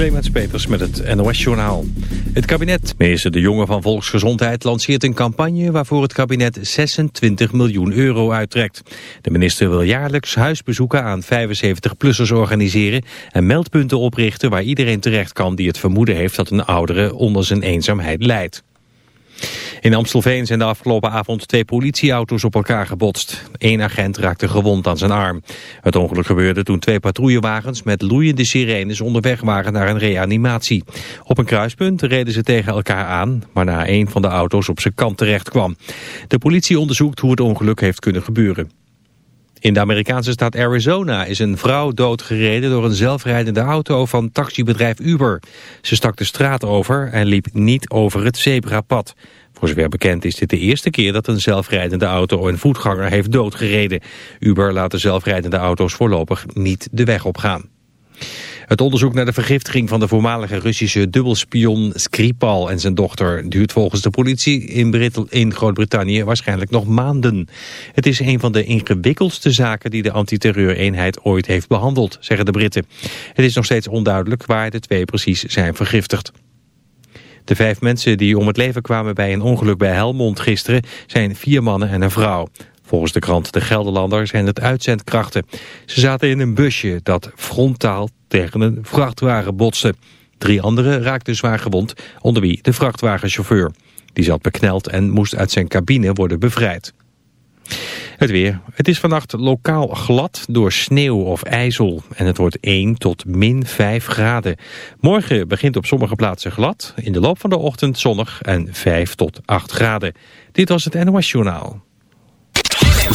Clemens Peters met het NOS-journaal. Het kabinet, minister De Jonge van Volksgezondheid, lanceert een campagne waarvoor het kabinet 26 miljoen euro uittrekt. De minister wil jaarlijks huisbezoeken aan 75-plussers organiseren en meldpunten oprichten waar iedereen terecht kan die het vermoeden heeft dat een oudere onder zijn eenzaamheid lijdt. In Amstelveen zijn de afgelopen avond twee politieauto's op elkaar gebotst. Eén agent raakte gewond aan zijn arm. Het ongeluk gebeurde toen twee patrouillewagens met loeiende sirenes onderweg waren naar een reanimatie. Op een kruispunt reden ze tegen elkaar aan, waarna een van de auto's op zijn kant terecht kwam. De politie onderzoekt hoe het ongeluk heeft kunnen gebeuren. In de Amerikaanse staat Arizona is een vrouw doodgereden door een zelfrijdende auto van taxibedrijf Uber. Ze stak de straat over en liep niet over het zebrapad. Voor zover bekend is dit de eerste keer dat een zelfrijdende auto een voetganger heeft doodgereden. Uber laat de zelfrijdende auto's voorlopig niet de weg opgaan. Het onderzoek naar de vergiftiging van de voormalige Russische dubbelspion Skripal en zijn dochter duurt volgens de politie in, in Groot-Brittannië waarschijnlijk nog maanden. Het is een van de ingewikkeldste zaken die de antiterreureenheid ooit heeft behandeld, zeggen de Britten. Het is nog steeds onduidelijk waar de twee precies zijn vergiftigd. De vijf mensen die om het leven kwamen bij een ongeluk bij Helmond gisteren zijn vier mannen en een vrouw. Volgens de krant De Gelderlander zijn het uitzendkrachten. Ze zaten in een busje dat frontaal tegen een vrachtwagen botste. Drie anderen raakten zwaar gewond, onder wie de vrachtwagenchauffeur. Die zat bekneld en moest uit zijn cabine worden bevrijd. Het weer. Het is vannacht lokaal glad door sneeuw of ijzel. En het wordt 1 tot min 5 graden. Morgen begint op sommige plaatsen glad. In de loop van de ochtend zonnig en 5 tot 8 graden. Dit was het NOS Journaal.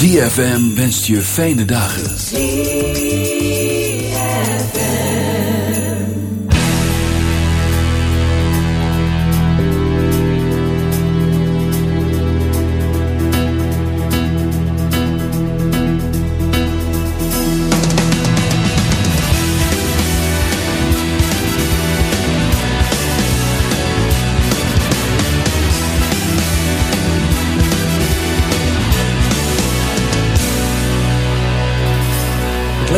Dfm wenst je fijne dagen.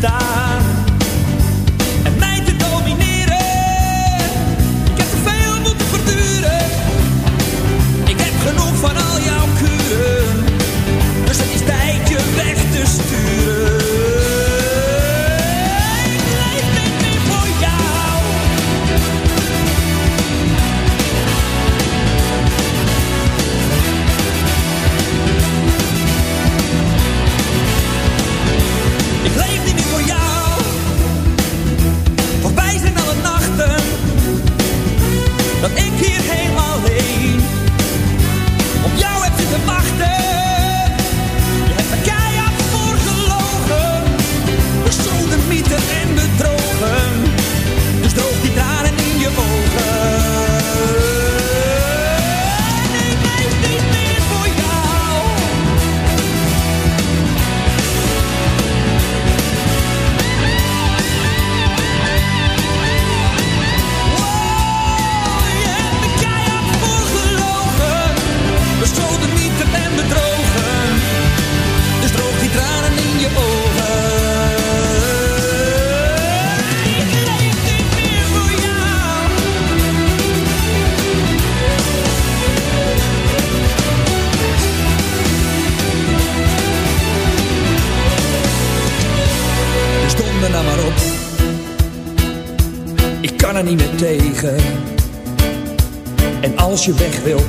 está.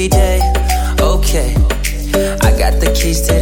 every day. Okay, I got the keys to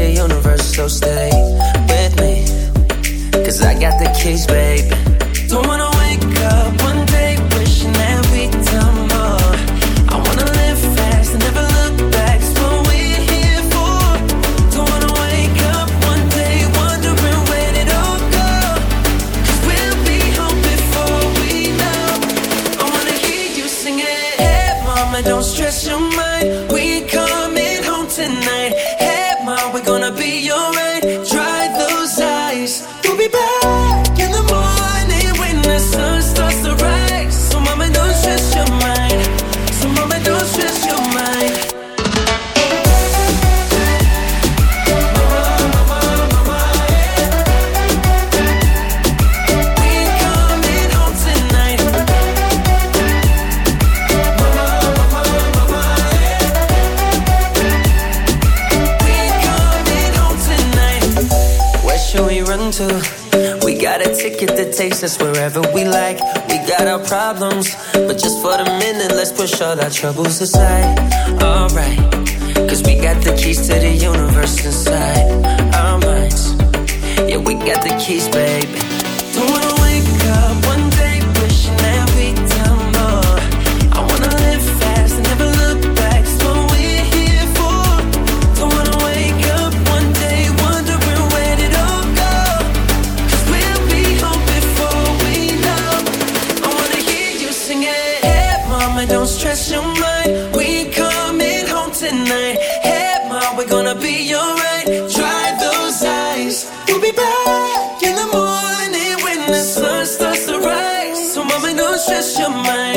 Sure, that troubles aside.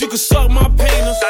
You can suck my penis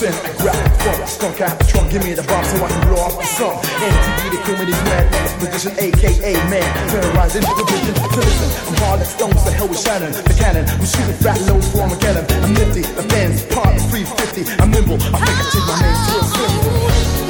sin. I grab the funk, stunk out the trunk, give me the bomb so I can blow off the sun. MTV, they call me the magician, aka man, terrorizing the vision. So listen, I'm hard as stones, the hell with Shannon, the cannon. I'm shooting fat loads for Armageddon. I'm nifty, the fans, part 350. I'm nimble, I think I take my name to a.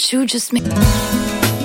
you just made.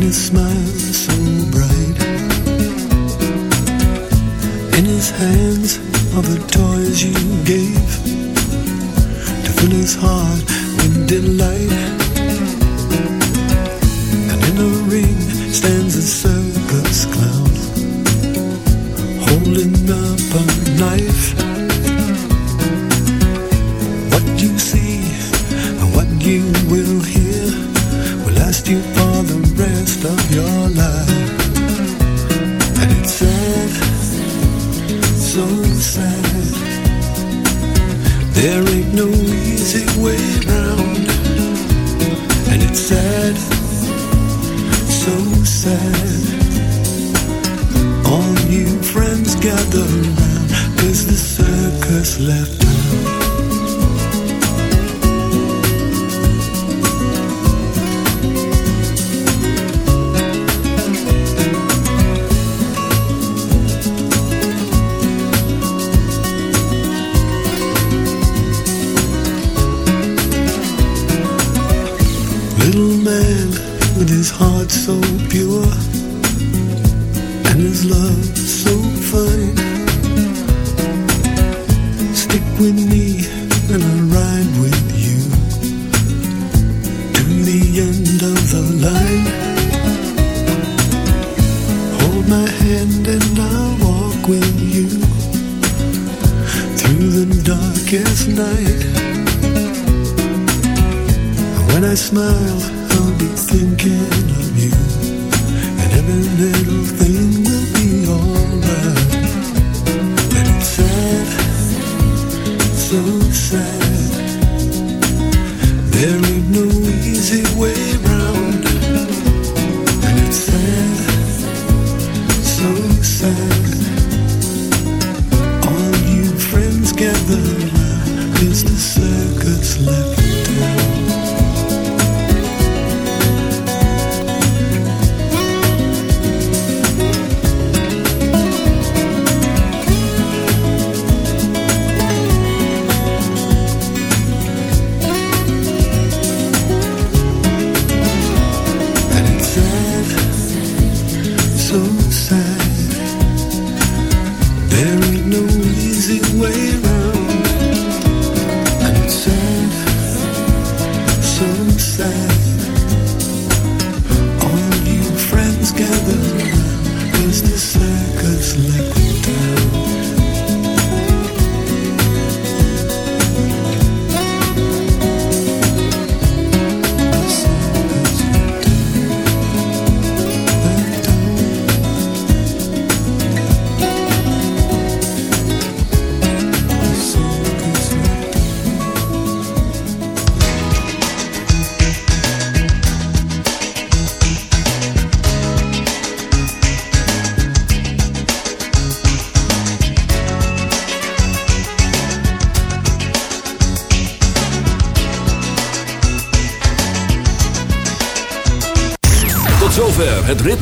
And his smile so bright. In his hands are the toys you gave to fill his heart with delight. And in a ring stands a circus clown holding up a knife.